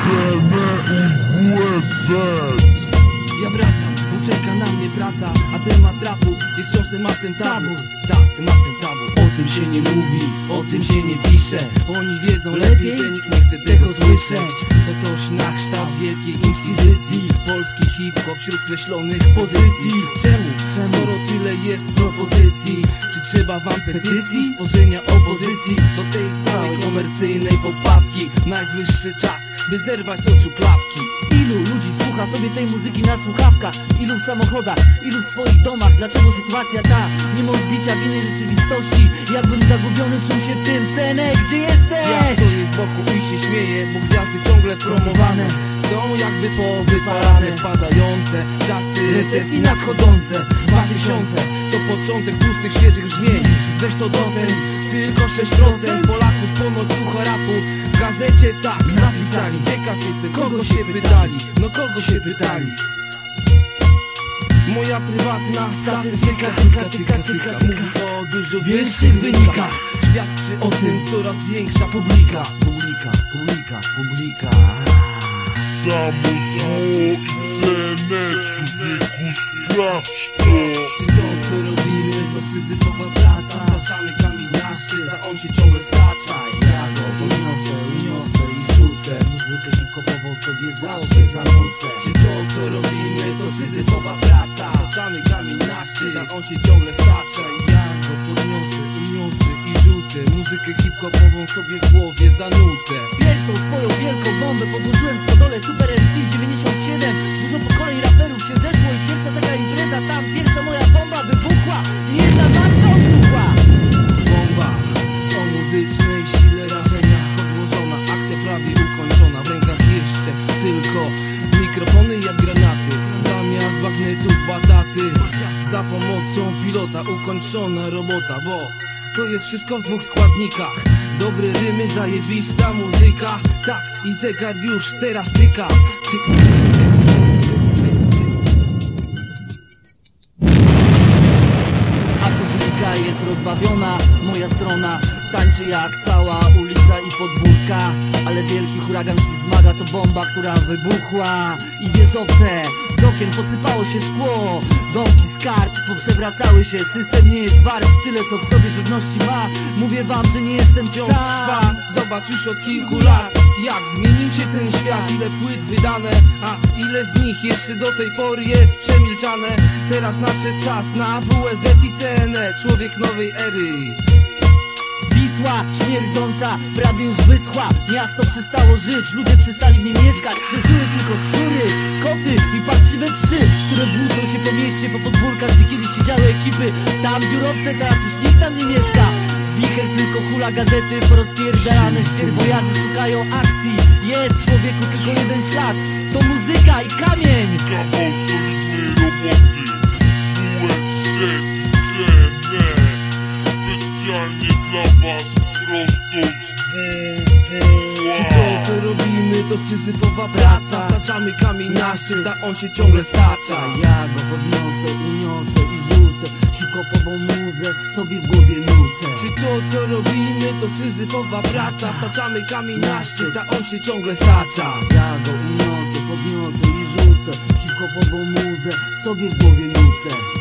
WSZ Ja wracam, bo czeka na mnie praca A temat rapu jest wciąż tematem tabu. Tak, tematem tabu. O tym się nie mówi, o tym się nie pisze. Oni wiedzą lepiej, że nikt nie chce tego słyszeć. To coś na kształt wielkiej inkwizycji Polski hip-hop wśród skreślonych pozycji Czemu? Skoro tyle jest propozycji Czy trzeba wam petycji? Stworzenia opozycji Do tej całej komercyjnej popadki Najwyższy czas, by zerwać oczu klapki Ilu ludzi słucha sobie tej muzyki na słuchawkach? Ilu w samochodach? Ilu w swoich domach? Dlaczego sytuacja ta nie ma odbicia w innej rzeczywistości? Jakbym zagubiony czuł się w tym cenę, gdzie jesteś? stoję z boku się śmieję, bo gwiazdy ciągle promowane Są jakby powypalane, spadające Czasy recesji nadchodzące. 2000 to początek tłustych, świeżych brzmień. Weź to docen, tylko 6% Polaków ponoć słucha rapu. W gazecie tak napisali. Ciekaw jestem, kogo się pytali? No kogo się pytali? Moja prywatna statystyka tyka, tyka, tyka, Mówi o dużo większych wynikach. Świadczy o tym coraz większa publika Publika, publika, publika. Samo zło i cenę człowieku sprawdź to. To co robimy to syzyfowa praca. Staczamy kamień na szczyt, a on się ciągle stacza. Ja go uniosę, uniosę i rzucę. Muzykę hip-hopową sobie zawsze zanucę Czy to co robimy to syzyfowa praca. Staczamy kamień na szczyt, a on się ciągle stacza Muzykę hip-hopową sobie w głowie zanucę Pierwszą twoją wielką bombę podłożyłem w stodole Super MC 97 Dużo pokoleń raperów się zeszło i pierwsza taka impreza tam Pierwsza moja bomba wybuchła. Nie jedna babka obuchła Bomba o muzycznej sile rażenia Podłożona, akcja prawie ukończona. W rękach jeszcze tylko mikrofony jak granaty. Zamiast bagnetów bataty. Za pomocą pilota ukończona robota Bo to jest wszystko w dwóch składnikach. Dobre rymy, zajebista muzyka. Tak i zegar już teraz tyka. Tyk, tyk, tyk, tyk, tyk, tyk. A publika jest rozbawiona Moja strona tańczy jak cała ulica i podwórka Ale wielki huragan się wzmaga To bomba, która wybuchła. I wieżowce z okien posypało się szkło. Domki z kart poprzewracały się System nie jest wart tyle co w sobie pewności ma. Mówię wam, że nie jestem wciąż trwa. Zobacz już od kilku lat Jak zmienił się ten świat. Ile płyt wydane A ile z nich jeszcze do tej pory jest przemilczane. Teraz nadszedł czas na WSZ i CNE Człowiek nowej ery Wisła śmierdząca, prawie już wyschła. Miasto przestało żyć, ludzie przestali w nim mieszkać. Przeżyły tylko szury, koty i parszywe psy Które włóczą się po mieście, po podwórkach Gdzie kiedyś siedziały ekipy. Tam biurowce, teraz już nikt tam nie mieszka. Wicher tylko hula gazety Porozpierdalane ścierwojady szukają akcji. Jest człowieku tylko jeden ślad To muzyka i kamień. Kawał solidnej roboty robimy to syzyfowa praca. Staczamy kamień na szczyt, on się ciągle stacza. Ja go podniosę, uniosę i rzucę Hip-hopową muzę sobie w głowie nucę. Czy to co robimy to syzyfowa praca? Staczamy kamień na szczyt, on się ciągle stacza. Ja go uniosę, podniosę i rzucę Hip-hopową muzę sobie w głowie nucę